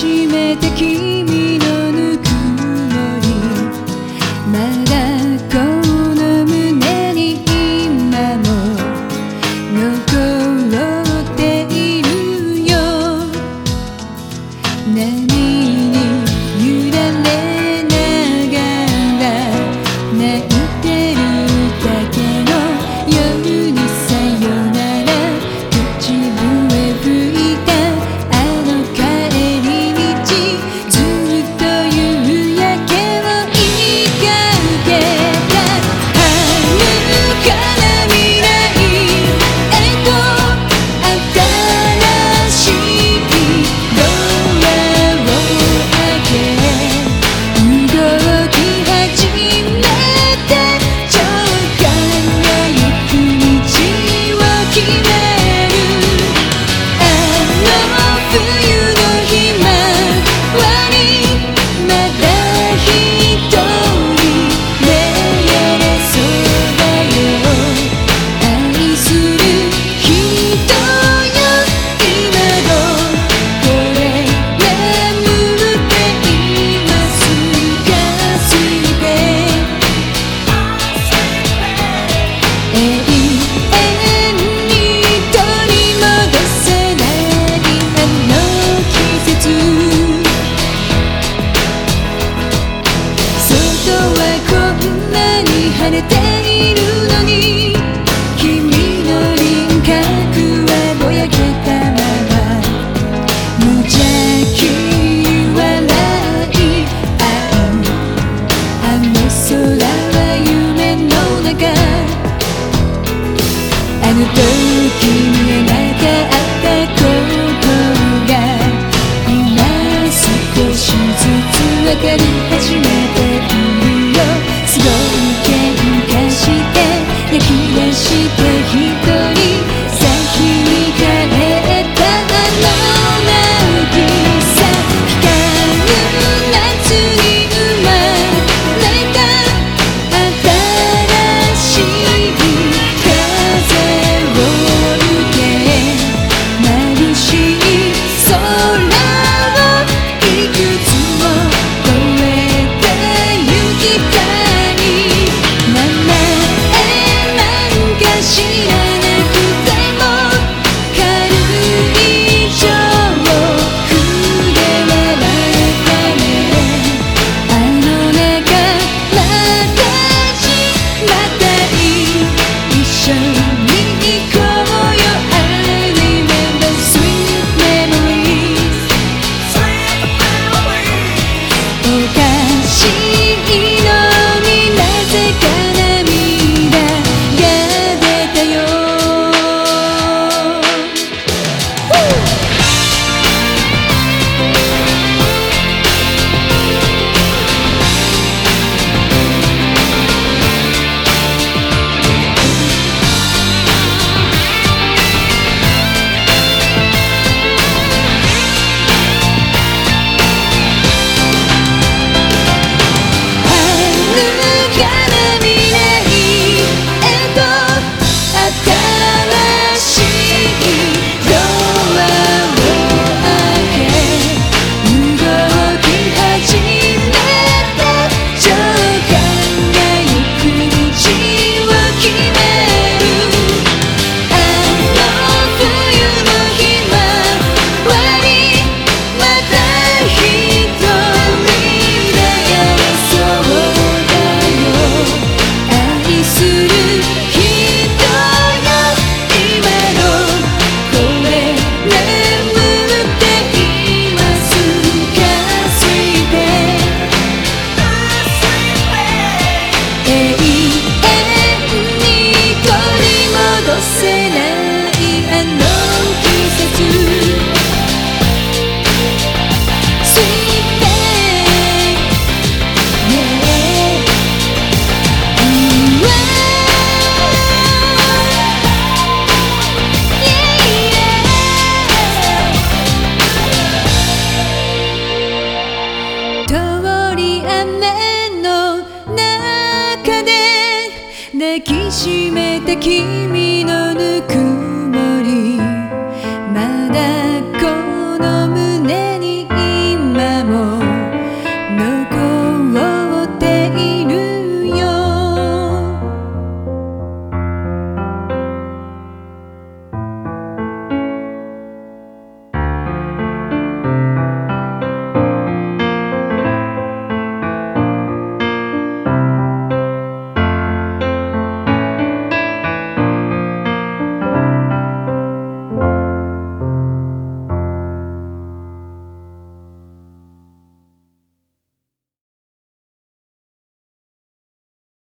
初めて君のぬくもりまだこの胸に今も残っているよ。何に抱きしめて君のぬくもり